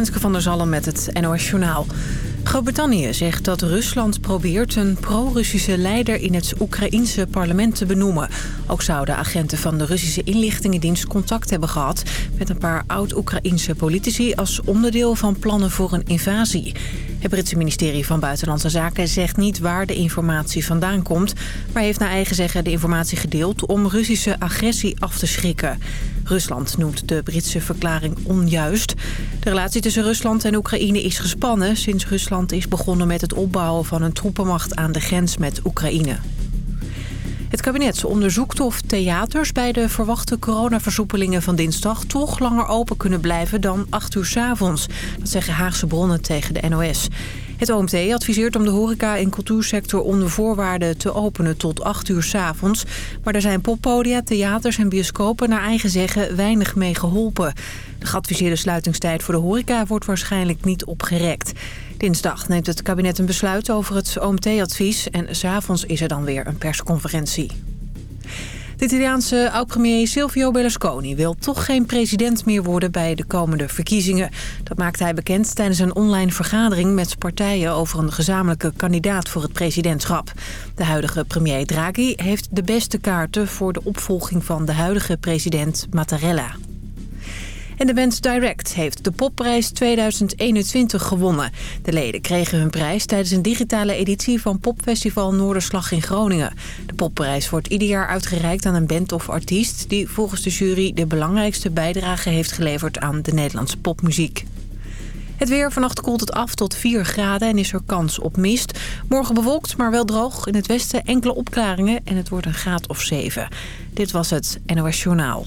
Renske van der Zalm met het NOS Journaal. Groot-Brittannië zegt dat Rusland probeert een pro-Russische leider in het Oekraïense parlement te benoemen. Ook zouden agenten van de Russische inlichtingendienst contact hebben gehad met een paar oud-Oekraïense politici als onderdeel van plannen voor een invasie. Het Britse ministerie van Buitenlandse Zaken zegt niet waar de informatie vandaan komt... maar heeft naar eigen zeggen de informatie gedeeld om Russische agressie af te schrikken. Rusland noemt de Britse verklaring onjuist. De relatie tussen Rusland en Oekraïne is gespannen... sinds Rusland is begonnen met het opbouwen van een troepenmacht aan de grens met Oekraïne. Het kabinet onderzoekt of theaters bij de verwachte coronaversoepelingen van dinsdag toch langer open kunnen blijven dan 8 uur s avonds. Dat zeggen Haagse bronnen tegen de NOS. Het OMT adviseert om de horeca- en cultuursector onder voorwaarden te openen tot 8 uur s avonds. Maar er zijn poppodia, theaters en bioscopen naar eigen zeggen weinig mee geholpen. De geadviseerde sluitingstijd voor de horeca wordt waarschijnlijk niet opgerekt. Dinsdag neemt het kabinet een besluit over het OMT-advies... en s'avonds is er dan weer een persconferentie. De Italiaanse oud-premier Silvio Berlusconi wil toch geen president meer worden bij de komende verkiezingen. Dat maakte hij bekend tijdens een online vergadering met partijen over een gezamenlijke kandidaat voor het presidentschap. De huidige premier Draghi heeft de beste kaarten voor de opvolging van de huidige president Mattarella. En de band Direct heeft de popprijs 2021 gewonnen. De leden kregen hun prijs tijdens een digitale editie van popfestival Noorderslag in Groningen. De popprijs wordt ieder jaar uitgereikt aan een band of artiest... die volgens de jury de belangrijkste bijdrage heeft geleverd aan de Nederlandse popmuziek. Het weer vannacht koelt het af tot 4 graden en is er kans op mist. Morgen bewolkt, maar wel droog. In het westen enkele opklaringen en het wordt een graad of 7. Dit was het NOS Journaal.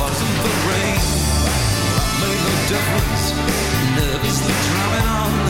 Wasn't the rain that made no difference. Nervously drumming on.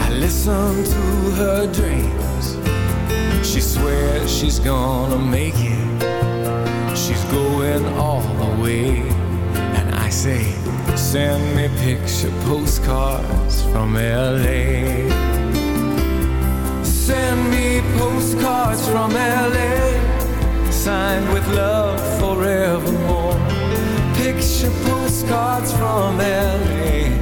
I listen to her dreams. She swears she's gonna make it, she's going all the way. And I say, send me picture postcards from LA. Send me postcards from LA Signed with love forevermore Picture postcards from LA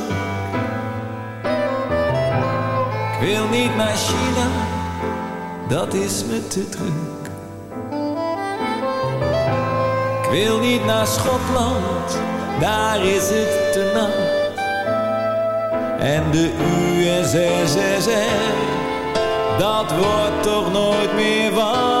Wil niet naar China, dat is me te druk. Ik wil niet naar Schotland, daar is het te nat. En de USSR, dat wordt toch nooit meer wat.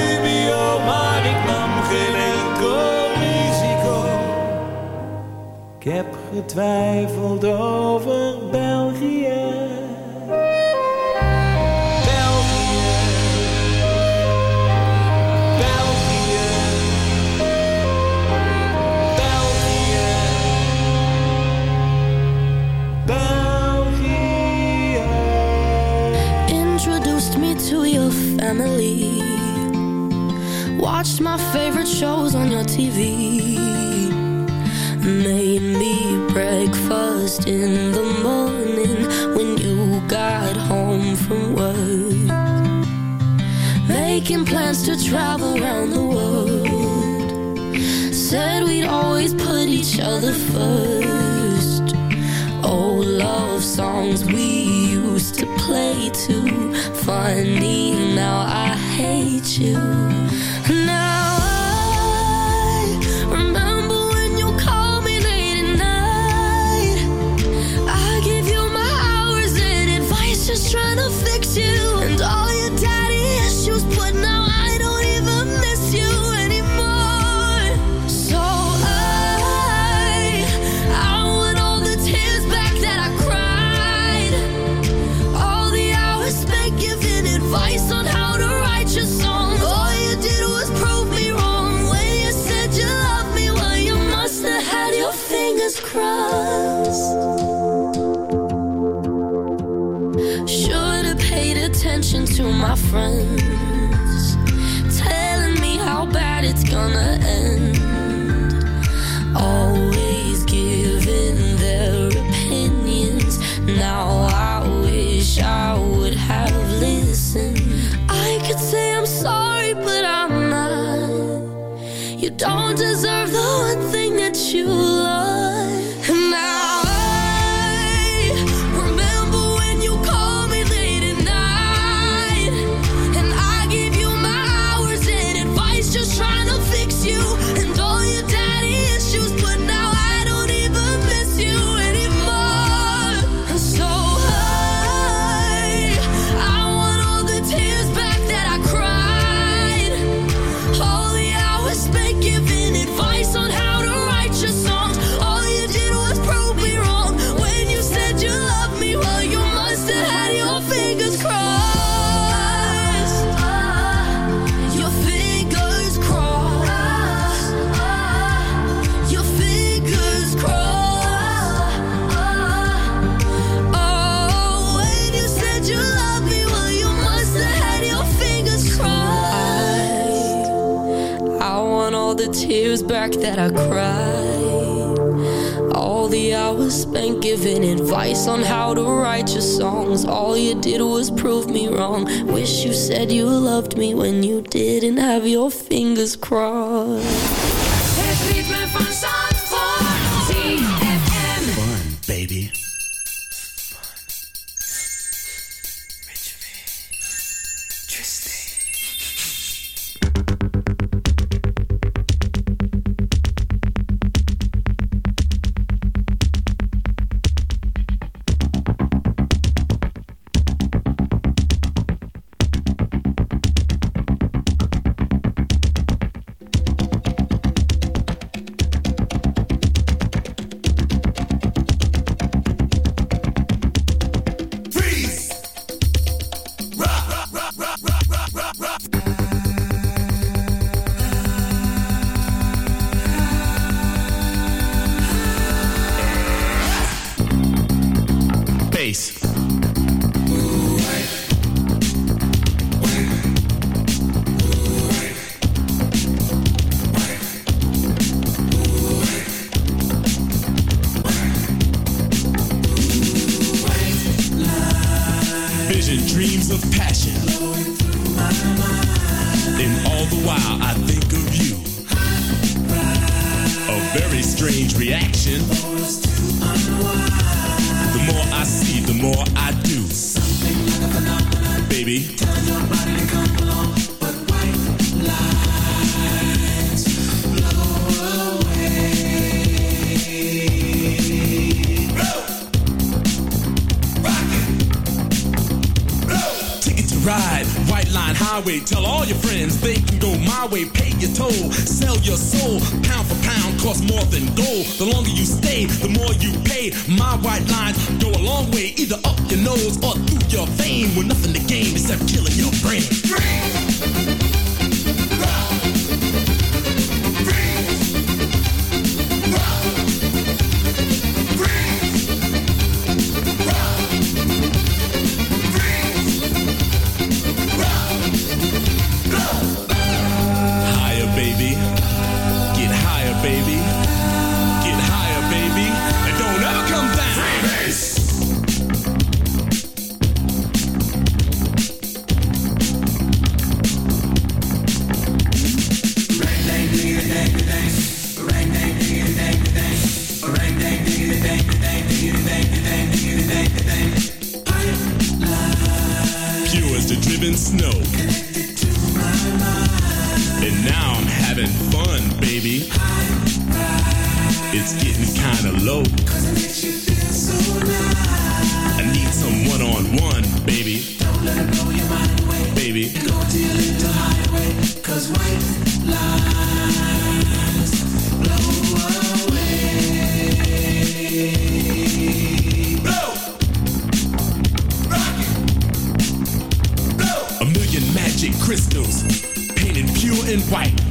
Ik heb getwijfeld over België. Introduced me to your family. Watched my favorite shows on your TV. Made me breakfast in the morning when you got home from work. Making plans to travel around the world. Said we'd always put each other first. Old love songs we used to play too. Funny, now I hate you. To my friends, just trying that I cried. All the hours spent giving advice on how to write your songs. All you did was prove me wrong. Wish you said you loved me when you didn't have your fingers crossed. Peace. having fun, baby. It's getting kinda low. I need some one on one, baby. Don't let it blow your mind away. Baby. Go deal into highway. Cause white lies blow away. Blow! Rock it! Blow! A million magic crystals painted pure and white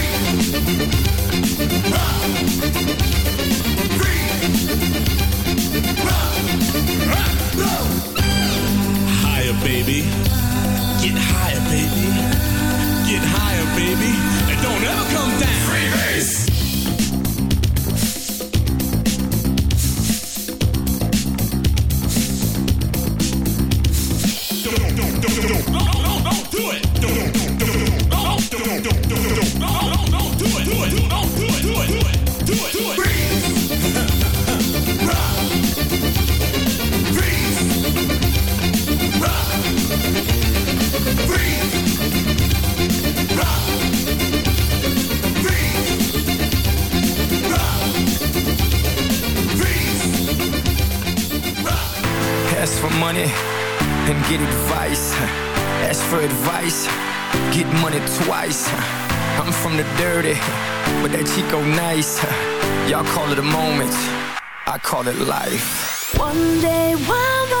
But that Chico nice. Y'all call it a moment, I call it life. One day while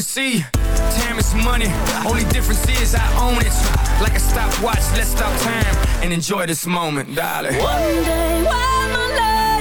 see. Time is money, only difference is I own it. Like a stopwatch, let's stop time and enjoy this moment, darling. One day while the light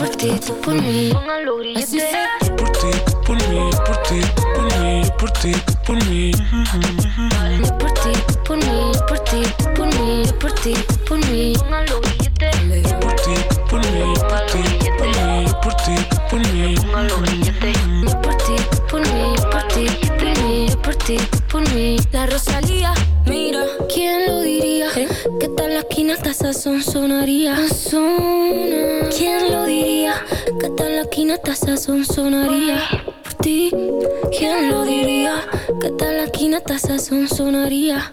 por ti, tú por mí. Así. Por ti, por mí, por ti, por mí, por ti, por mí. Por ti, por mí, por ti, por mí, yo por ti, por mí. Por ti, por mí, por ti, por mí, por ti, por mí. Por ti, por mí, por ti, por mí, por ti, por mí. La Rosalía, mira, ¿quién lo diría? Que tal la esquina hasta esa son sonaría? Son quinata son sonaría por ti. ¿Quién lo diría? Que tal la quinata son sonaría?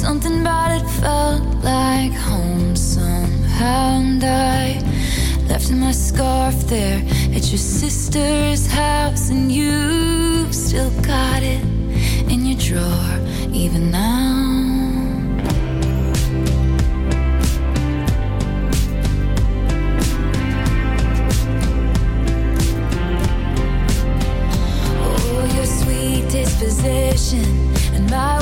Something about it felt like home somehow. And I left my scarf there at your sister's house. And you've still got it in your drawer, even now. Oh, disposition and my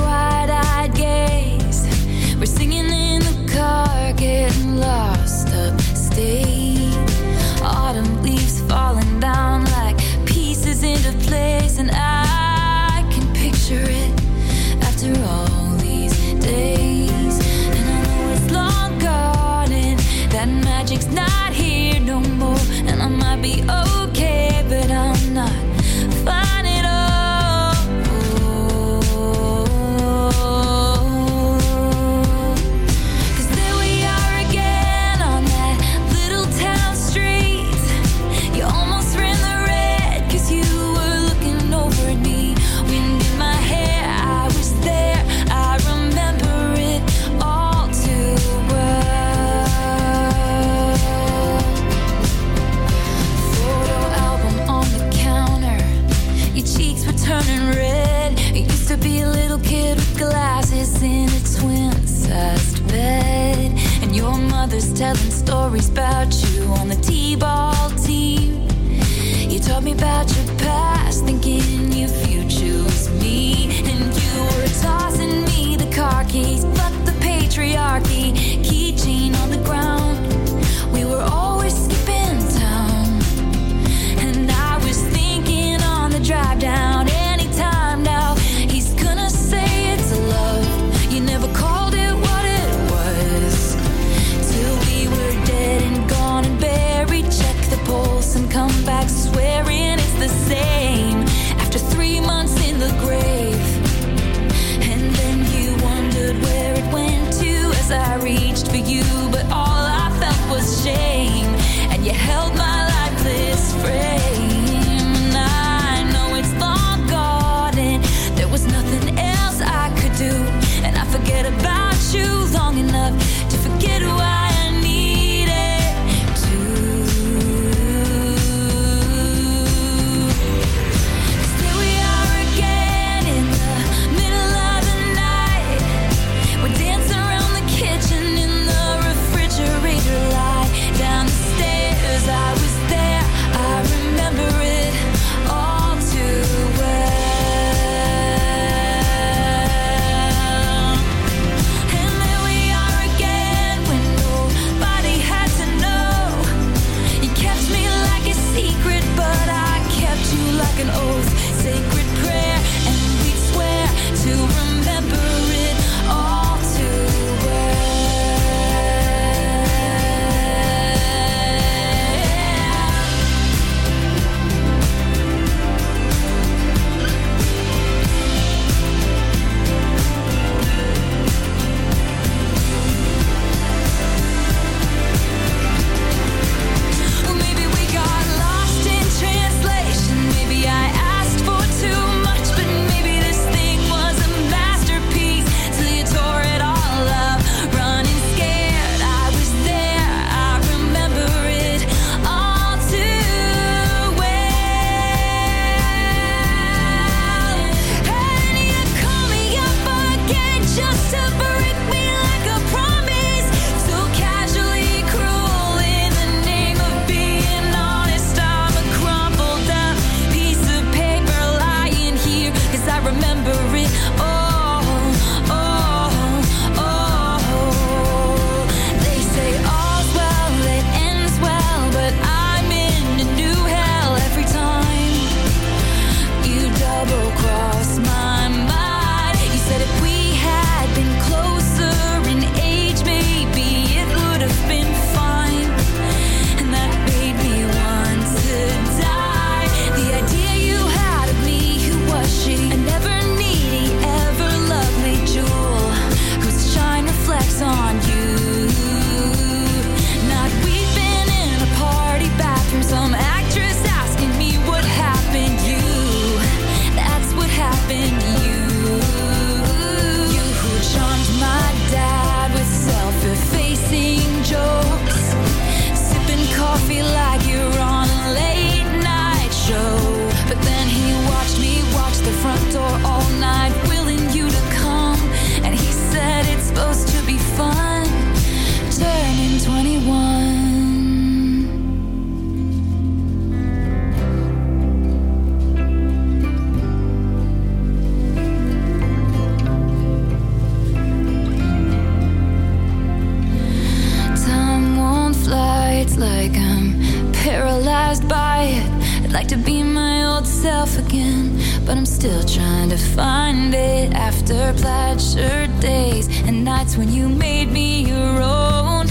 by it. I'd like to be my old self again, but I'm still trying to find it after plaid shirt days and nights when you made me your own.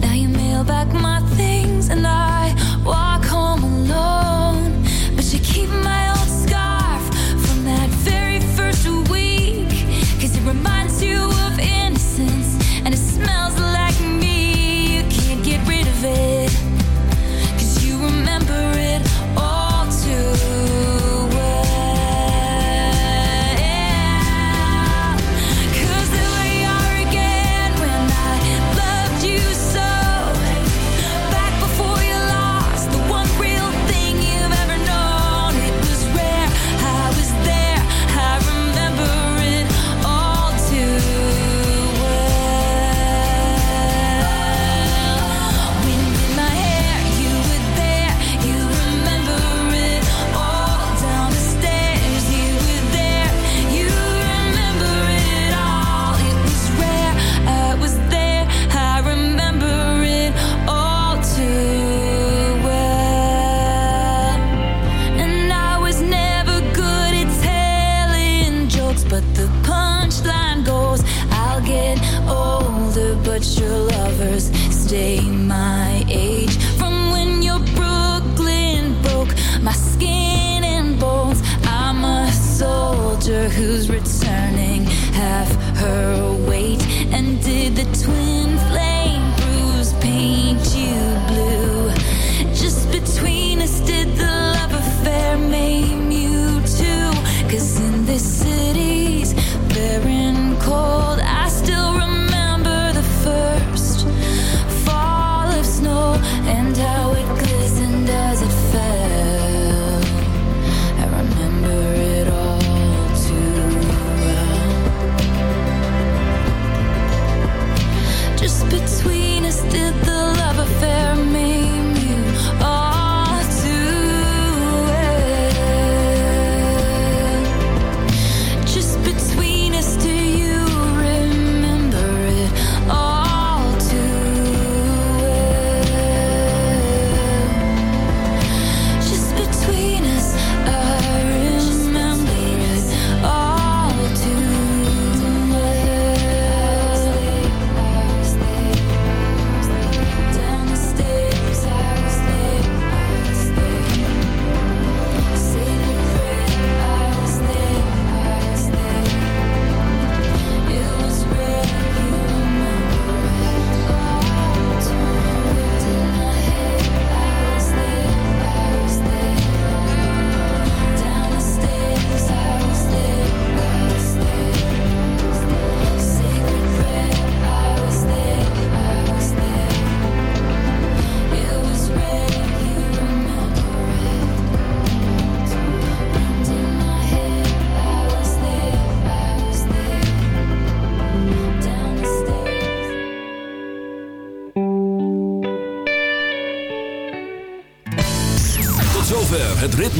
Now you mail back my.